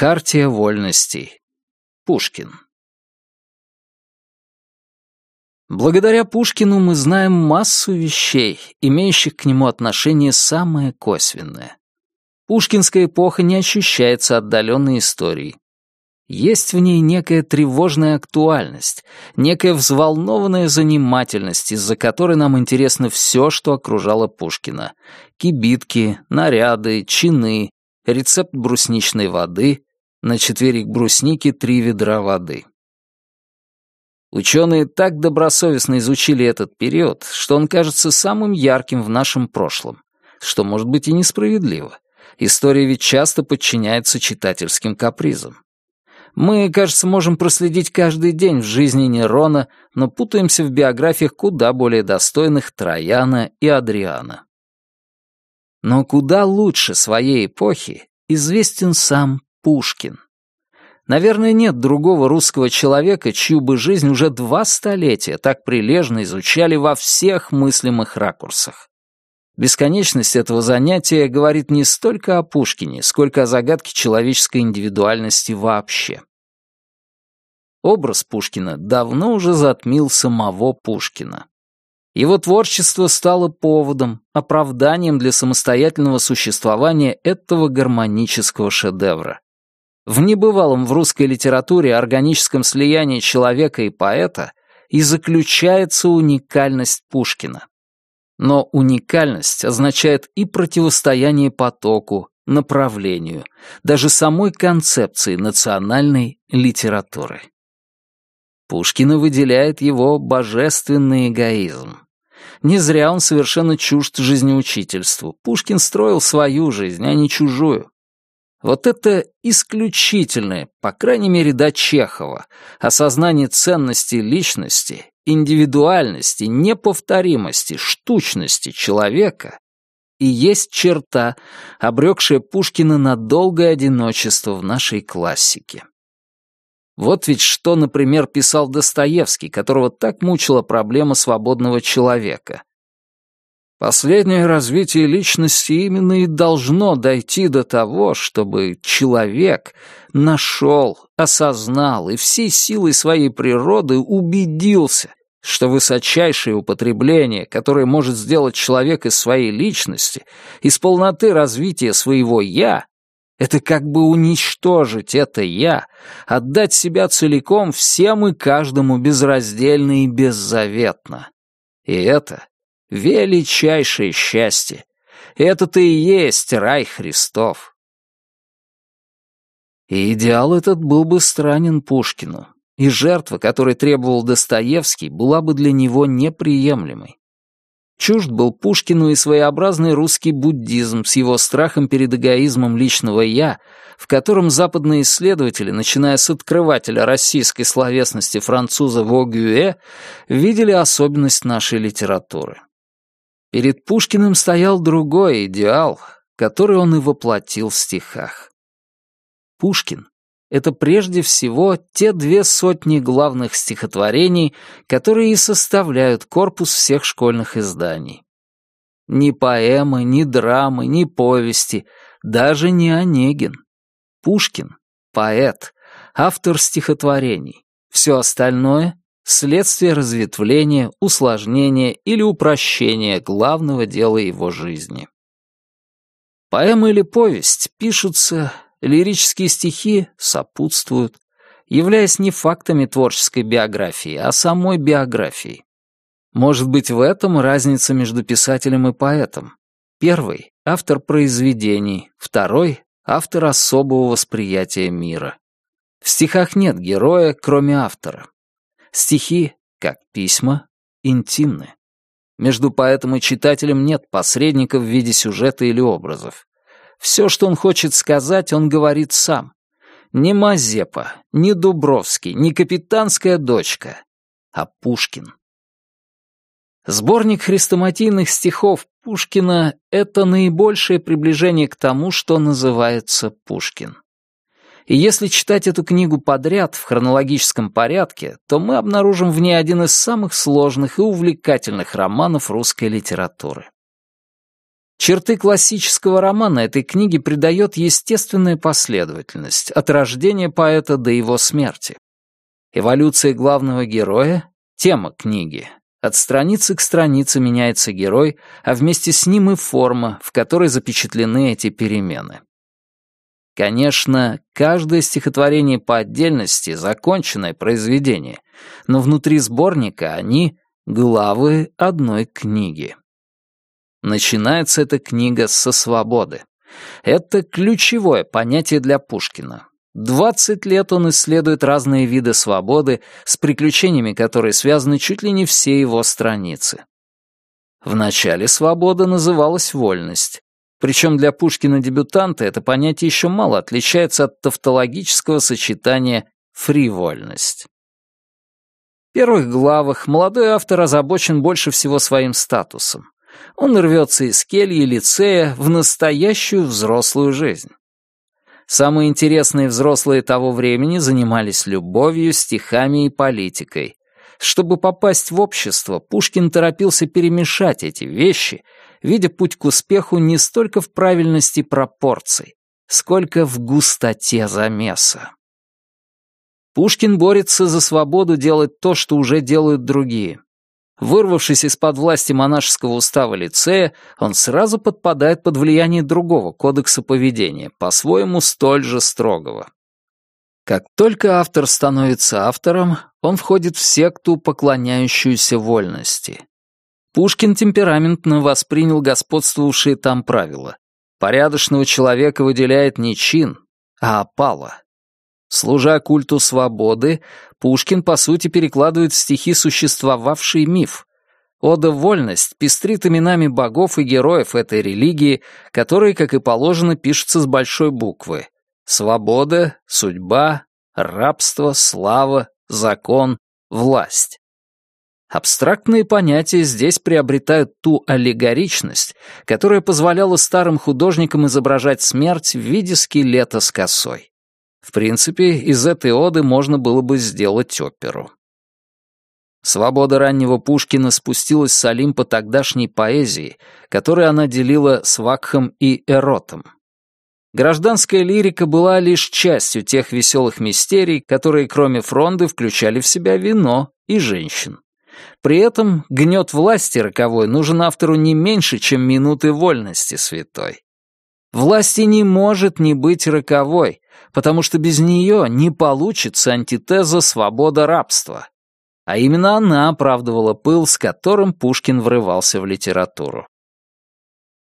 Хартия вольностей. Пушкин. Благодаря Пушкину мы знаем массу вещей, имеющих к нему отношение самое косвенное. Пушкинская эпоха не ощущается отдаленной историей. Есть в ней некая тревожная актуальность, некая взволнованная занимательность, из-за которой нам интересно все, что окружало Пушкина. Кибитки, наряды, чины, рецепт брусничной воды, на четверик брусники три ведра воды. Ученые так добросовестно изучили этот период, что он кажется самым ярким в нашем прошлом, что может быть и несправедливо. История ведь часто подчиняется читательским капризам. Мы, кажется, можем проследить каждый день в жизни Нерона, но путаемся в биографиях куда более достойных Трояна и Адриана. Но куда лучше своей эпохи известен сам Пушкин. Наверное, нет другого русского человека, чью бы жизнь уже два столетия так прилежно изучали во всех мыслимых ракурсах. Бесконечность этого занятия говорит не столько о Пушкине, сколько о загадке человеческой индивидуальности вообще. Образ Пушкина давно уже затмил самого Пушкина. Его творчество стало поводом, оправданием для самостоятельного существования этого гармонического шедевра. В небывалом в русской литературе органическом слиянии человека и поэта и заключается уникальность Пушкина. Но уникальность означает и противостояние потоку, направлению, даже самой концепции национальной литературы. Пушкина выделяет его божественный эгоизм. Не зря он совершенно чужд жизнеучительству. Пушкин строил свою жизнь, а не чужую. Вот это исключительное, по крайней мере до Чехова, осознание ценности личности, индивидуальности, неповторимости, штучности человека и есть черта, обрекшая Пушкина на долгое одиночество в нашей классике. Вот ведь что, например, писал Достоевский, которого так мучила проблема свободного человека. Последнее развитие личности именно и должно дойти до того, чтобы человек нашел, осознал и всей силой своей природы убедился, что высочайшее употребление, которое может сделать человек из своей личности, из полноты развития своего «я», это как бы уничтожить это «я», отдать себя целиком всем и каждому безраздельно и беззаветно. И это величайшее счастье. Это-то и есть рай Христов. И идеал этот был бы странен Пушкину, и жертва, которой требовал Достоевский, была бы для него неприемлемой. Чужд был Пушкину и своеобразный русский буддизм с его страхом перед эгоизмом личного «я», в котором западные исследователи, начиная с открывателя российской словесности француза Вогюэ, видели особенность нашей литературы. Перед Пушкиным стоял другой идеал, который он и воплотил в стихах. Пушкин — это прежде всего те две сотни главных стихотворений, которые и составляют корпус всех школьных изданий. Ни поэмы, ни драмы, ни повести, даже не Онегин. Пушкин — поэт, автор стихотворений. Все остальное следствие разветвления, усложнения или упрощения главного дела его жизни. Поэма или повесть пишутся, лирические стихи сопутствуют, являясь не фактами творческой биографии, а самой биографией. Может быть, в этом разница между писателем и поэтом. Первый — автор произведений, второй — автор особого восприятия мира. В стихах нет героя, кроме автора. Стихи, как письма, интимны. Между поэтом и читателем нет посредников в виде сюжета или образов. Все, что он хочет сказать, он говорит сам. Не Мазепа, не Дубровский, не капитанская дочка, а Пушкин. Сборник хрестоматийных стихов Пушкина — это наибольшее приближение к тому, что называется Пушкин. И если читать эту книгу подряд в хронологическом порядке, то мы обнаружим в ней один из самых сложных и увлекательных романов русской литературы. Черты классического романа этой книги придает естественная последовательность от рождения поэта до его смерти. Эволюция главного героя — тема книги. От страницы к странице меняется герой, а вместе с ним и форма, в которой запечатлены эти перемены. Конечно, каждое стихотворение по отдельности — законченное произведение, но внутри сборника они — главы одной книги. Начинается эта книга со свободы. Это ключевое понятие для Пушкина. Двадцать лет он исследует разные виды свободы, с приключениями которые связаны чуть ли не все его страницы. Вначале свобода называлась вольность. Причем для Пушкина-дебютанта это понятие еще мало отличается от тавтологического сочетания «фривольность». В первых главах молодой автор озабочен больше всего своим статусом он рвется из кельи лицея в настоящую взрослую жизнь. Самые интересные взрослые того времени занимались любовью, стихами и политикой. Чтобы попасть в общество, Пушкин торопился перемешать эти вещи, видя путь к успеху не столько в правильности пропорций, сколько в густоте замеса. Пушкин борется за свободу делать то, что уже делают другие. Вырвавшись из-под власти монашеского устава лицея, он сразу подпадает под влияние другого кодекса поведения, по-своему столь же строгого. Как только автор становится автором, он входит в секту, поклоняющуюся вольности. Пушкин темпераментно воспринял господствовавшие там правила. Порядочного человека выделяет не чин, а опала. Служа культу свободы, Пушкин, по сути, перекладывает в стихи существовавший миф. Ода «Вольность» пестрит именами богов и героев этой религии, которые, как и положено, пишутся с большой буквы. Свобода, судьба, рабство, слава, закон, власть. Абстрактные понятия здесь приобретают ту аллегоричность, которая позволяла старым художникам изображать смерть в виде скелета с косой. В принципе, из этой оды можно было бы сделать оперу. Свобода раннего Пушкина спустилась с Олимпа тогдашней поэзии, которую она делила с Вакхом и Эротом. Гражданская лирика была лишь частью тех веселых мистерий, которые кроме фронды включали в себя вино и женщин. При этом гнет власти роковой нужен автору не меньше, чем минуты вольности святой. Власти не может не быть роковой, потому что без нее не получится антитеза свобода-рабства. А именно она оправдывала пыл, с которым Пушкин врывался в литературу.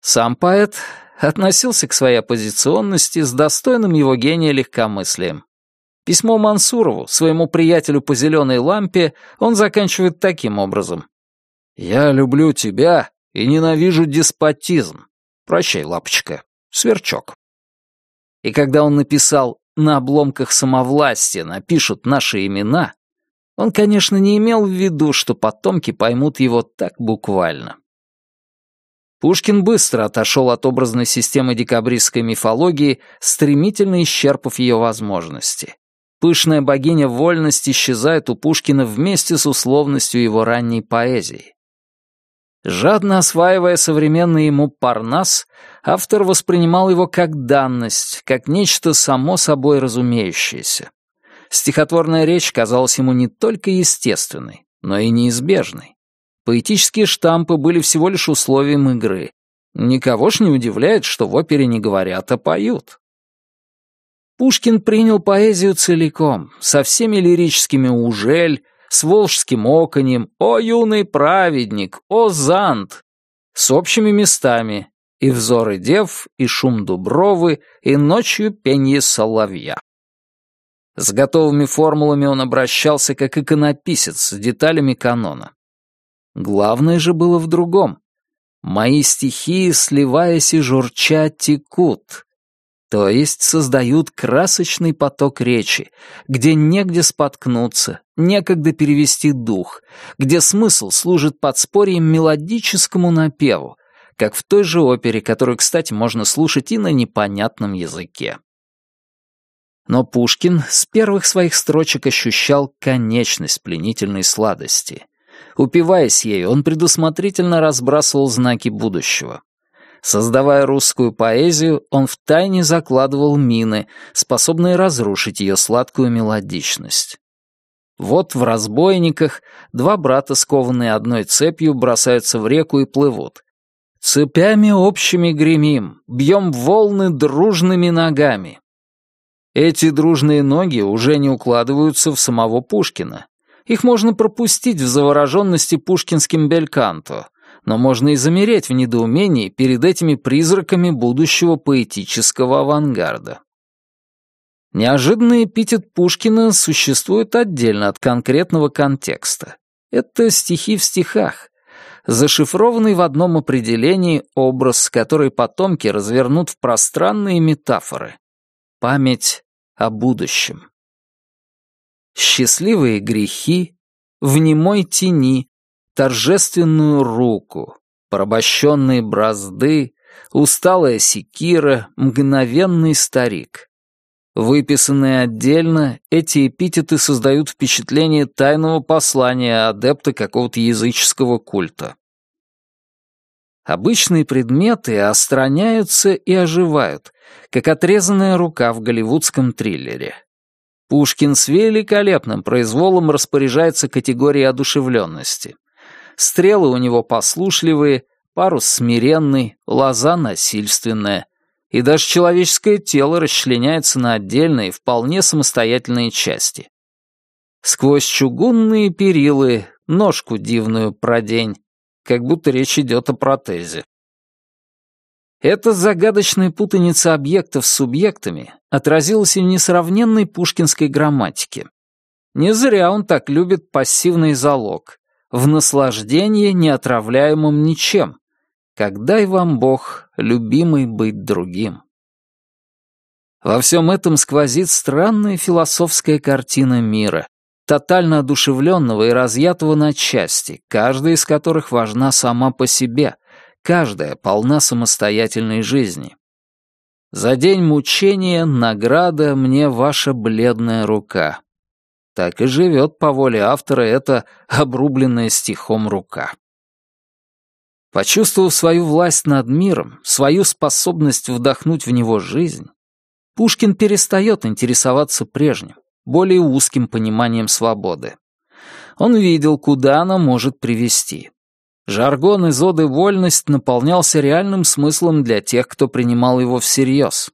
Сам поэт относился к своей оппозиционности с достойным его гения легкомыслием. Письмо Мансурову, своему приятелю по зеленой лампе, он заканчивает таким образом. «Я люблю тебя и ненавижу деспотизм. Прощай, лапочка, сверчок». И когда он написал «на обломках самовластия напишут наши имена», он, конечно, не имел в виду, что потомки поймут его так буквально. Пушкин быстро отошел от образной системы декабристской мифологии, стремительно исчерпав ее возможности. Пышная богиня вольности исчезает у Пушкина вместе с условностью его ранней поэзии. Жадно осваивая современный ему Парнас, автор воспринимал его как данность, как нечто само собой разумеющееся. Стихотворная речь казалась ему не только естественной, но и неизбежной. Поэтические штампы были всего лишь условием игры. Никого ж не удивляет, что в опере не говорят, а поют. Пушкин принял поэзию целиком, со всеми лирическими «ужель», с волжским оконьем «О, юный праведник! О, зант!» с общими местами и взоры дев, и шум дубровы, и ночью пенье соловья. С готовыми формулами он обращался как иконописец с деталями канона. Главное же было в другом. «Мои стихи, сливаясь и журча, текут, то есть создают красочный поток речи, где негде споткнуться, некогда перевести дух, где смысл служит подспорьем мелодическому напеву, как в той же опере, которую, кстати, можно слушать и на непонятном языке. Но Пушкин с первых своих строчек ощущал конечность пленительной сладости. Упиваясь ею, он предусмотрительно разбрасывал знаки будущего. Создавая русскую поэзию, он втайне закладывал мины, способные разрушить ее сладкую мелодичность. Вот в «Разбойниках» два брата, скованные одной цепью, бросаются в реку и плывут. «Цепями общими гремим, бьем волны дружными ногами». Эти дружные ноги уже не укладываются в самого Пушкина. Их можно пропустить в завороженности пушкинским бельканто, но можно и замереть в недоумении перед этими призраками будущего поэтического авангарда. Неожиданный эпитет Пушкина существует отдельно от конкретного контекста. Это стихи в стихах, зашифрованный в одном определении образ, который потомки развернут в пространные метафоры. Память о будущем. Счастливые грехи, в немой тени, торжественную руку, порабощенные бразды, усталая секира, мгновенный старик — Выписанные отдельно, эти эпитеты создают впечатление тайного послания адепта какого-то языческого культа. Обычные предметы остраняются и оживают, как отрезанная рука в голливудском триллере. Пушкин с великолепным произволом распоряжается категорией одушевленности. Стрелы у него послушливые, парус смиренный, лоза насильственная и даже человеческое тело расчленяется на отдельные, вполне самостоятельные части. Сквозь чугунные перилы ножку дивную продень, как будто речь идет о протезе. Эта загадочная путаница объектов с субъектами отразилась и в несравненной пушкинской грамматике. Не зря он так любит пассивный залог, в наслаждении, не отравляемом ничем, когда и вам Бог, любимый, быть другим. Во всем этом сквозит странная философская картина мира, тотально одушевленного и разъятого на части, каждая из которых важна сама по себе, каждая полна самостоятельной жизни. За день мучения награда мне ваша бледная рука. Так и живет по воле автора эта обрубленная стихом рука. Почувствовав свою власть над миром, свою способность вдохнуть в него жизнь, Пушкин перестает интересоваться прежним, более узким пониманием свободы. Он видел, куда она может привести. Жаргон из оды «Вольность» наполнялся реальным смыслом для тех, кто принимал его всерьез.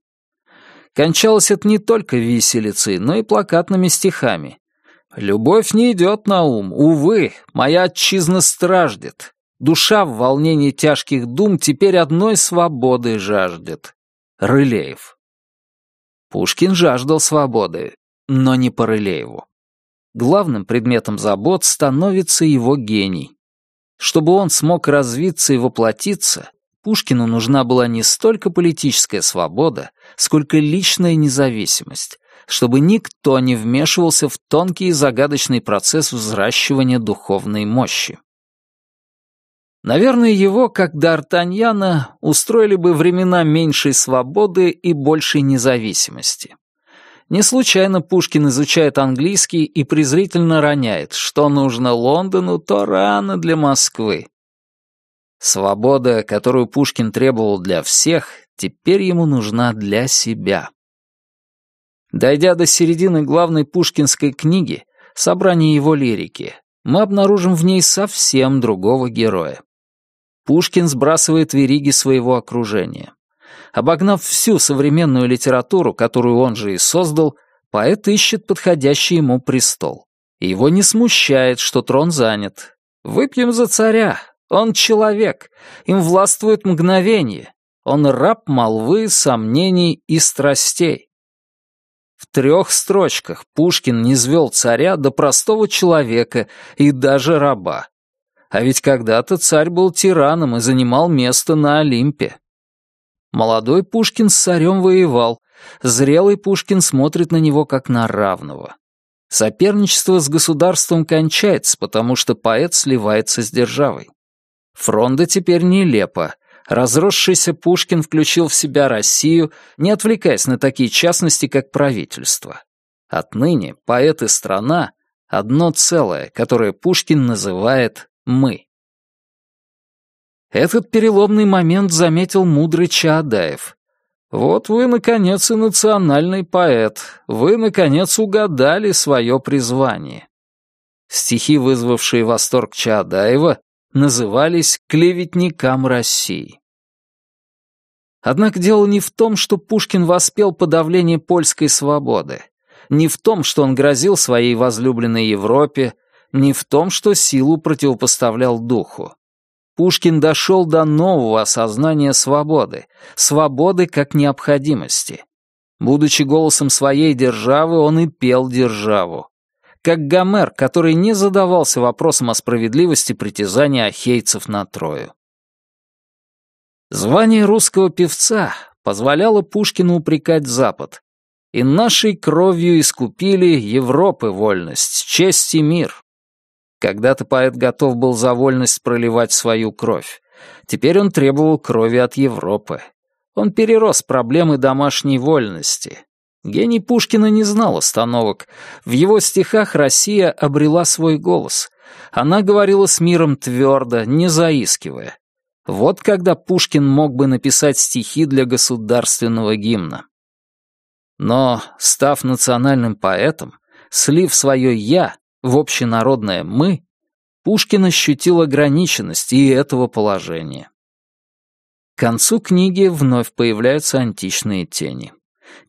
Кончалось это не только виселицей, но и плакатными стихами. «Любовь не идет на ум, увы, моя отчизна страждет. Душа в волнении тяжких дум теперь одной свободы жаждет. Рылеев. Пушкин жаждал свободы, но не по Рылееву. Главным предметом забот становится его гений. Чтобы он смог развиться и воплотиться, Пушкину нужна была не столько политическая свобода, сколько личная независимость, чтобы никто не вмешивался в тонкий и загадочный процесс взращивания духовной мощи. Наверное, его, как Д'Артаньяна, устроили бы времена меньшей свободы и большей независимости. Не случайно Пушкин изучает английский и презрительно роняет, что нужно Лондону, то рано для Москвы. Свобода, которую Пушкин требовал для всех, теперь ему нужна для себя. Дойдя до середины главной пушкинской книги, собрания его лирики, мы обнаружим в ней совсем другого героя. Пушкин сбрасывает вериги своего окружения. Обогнав всю современную литературу, которую он же и создал, поэт ищет подходящий ему престол. И его не смущает, что трон занят. Выпьем за царя. Он человек. Им властвует мгновение. Он раб молвы, сомнений и страстей. В трех строчках Пушкин не звел царя до простого человека и даже раба. А ведь когда-то царь был тираном и занимал место на Олимпе. Молодой Пушкин с царем воевал, зрелый Пушкин смотрит на него как на равного. Соперничество с государством кончается, потому что поэт сливается с державой. Фронда теперь нелепо. Разросшийся Пушкин включил в себя Россию, не отвлекаясь на такие частности, как правительство. Отныне поэт и страна — одно целое, которое Пушкин называет мы. Этот переломный момент заметил мудрый Чаадаев. «Вот вы, наконец, и национальный поэт. Вы, наконец, угадали свое призвание». Стихи, вызвавшие восторг Чаадаева, назывались «Клеветникам России». Однако дело не в том, что Пушкин воспел подавление польской свободы, не в том, что он грозил своей возлюбленной Европе, не в том, что силу противопоставлял духу. Пушкин дошел до нового осознания свободы, свободы как необходимости. Будучи голосом своей державы, он и пел державу. Как Гомер, который не задавался вопросом о справедливости притязания ахейцев на Трою. Звание русского певца позволяло Пушкину упрекать Запад. И нашей кровью искупили Европы вольность, честь и мир. Когда-то поэт готов был за вольность проливать свою кровь. Теперь он требовал крови от Европы. Он перерос проблемы домашней вольности. Гений Пушкина не знал остановок. В его стихах Россия обрела свой голос. Она говорила с миром твердо, не заискивая. Вот когда Пушкин мог бы написать стихи для государственного гимна. Но, став национальным поэтом, слив свое «я», в общенародное «мы», Пушкин ощутил ограниченность и этого положения. К концу книги вновь появляются античные тени.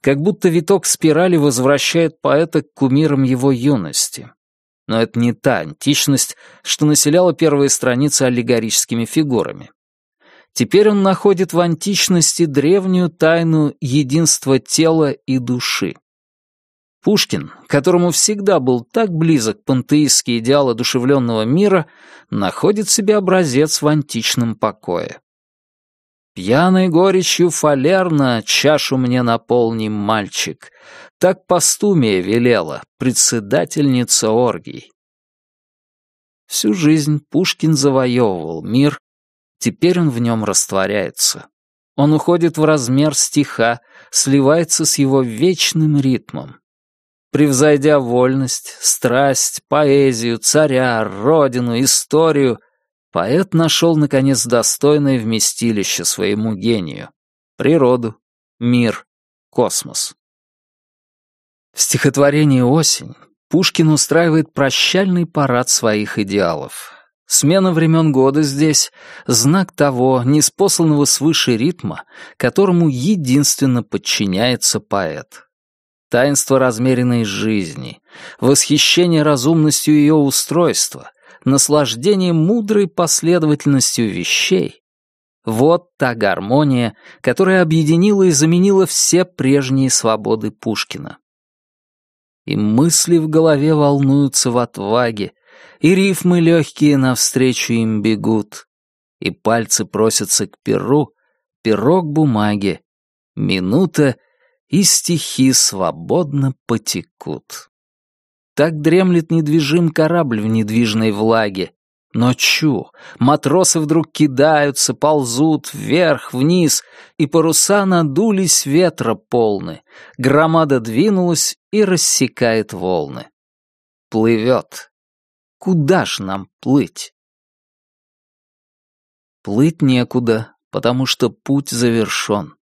Как будто виток спирали возвращает поэта к кумирам его юности. Но это не та античность, что населяла первые страницы аллегорическими фигурами. Теперь он находит в античности древнюю тайну единства тела и души. Пушкин, которому всегда был так близок пантеистский идеал одушевленного мира, находит себе образец в античном покое. «Пьяной горечью фалерна чашу мне наполни, мальчик», так постумия велела, председательница оргий. Всю жизнь Пушкин завоевывал мир, теперь он в нем растворяется. Он уходит в размер стиха, сливается с его вечным ритмом. Превзойдя вольность, страсть, поэзию, царя, родину, историю, поэт нашел, наконец, достойное вместилище своему гению — природу, мир, космос. В стихотворении «Осень» Пушкин устраивает прощальный парад своих идеалов. Смена времен года здесь — знак того, неспосланного свыше ритма, которому единственно подчиняется поэт таинство размеренной жизни, восхищение разумностью ее устройства, наслаждение мудрой последовательностью вещей — вот та гармония, которая объединила и заменила все прежние свободы Пушкина. И мысли в голове волнуются в отваге, и рифмы легкие навстречу им бегут, и пальцы просятся к перу, перо к бумаге, минута — и стихи свободно потекут. Так дремлет недвижим корабль в недвижной влаге. Но чу, матросы вдруг кидаются, ползут вверх, вниз, и паруса надулись ветра полны, громада двинулась и рассекает волны. Плывет. Куда ж нам плыть? Плыть некуда, потому что путь завершен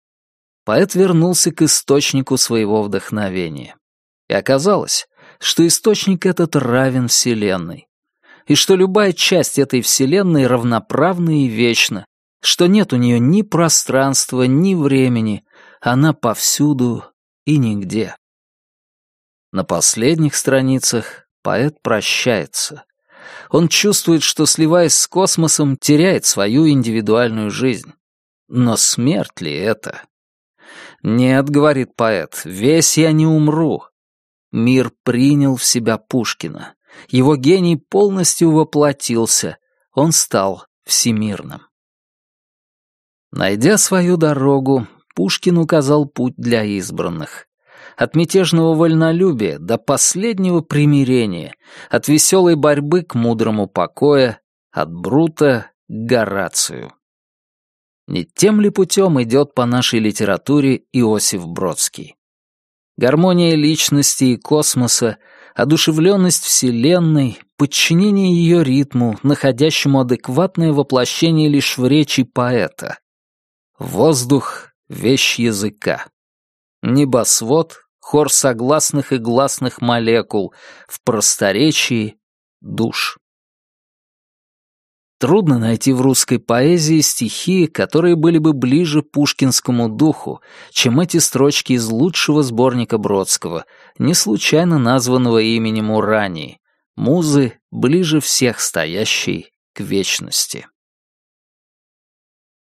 поэт вернулся к источнику своего вдохновения. И оказалось, что источник этот равен Вселенной. И что любая часть этой Вселенной равноправна и вечна, что нет у нее ни пространства, ни времени, она повсюду и нигде. На последних страницах поэт прощается. Он чувствует, что, сливаясь с космосом, теряет свою индивидуальную жизнь. Но смерть ли это? «Нет», — говорит поэт, — «весь я не умру». Мир принял в себя Пушкина. Его гений полностью воплотился. Он стал всемирным. Найдя свою дорогу, Пушкин указал путь для избранных. От мятежного вольнолюбия до последнего примирения, от веселой борьбы к мудрому покою, от Брута к Горацию. Не тем ли путем идет по нашей литературе Иосиф Бродский? Гармония личности и космоса, одушевленность Вселенной, подчинение ее ритму, находящему адекватное воплощение лишь в речи поэта. Воздух — вещь языка. Небосвод — хор согласных и гласных молекул, в просторечии — душ. Трудно найти в русской поэзии стихи, которые были бы ближе пушкинскому духу, чем эти строчки из лучшего сборника Бродского, не случайно названного именем Урании, музы, ближе всех стоящей к вечности.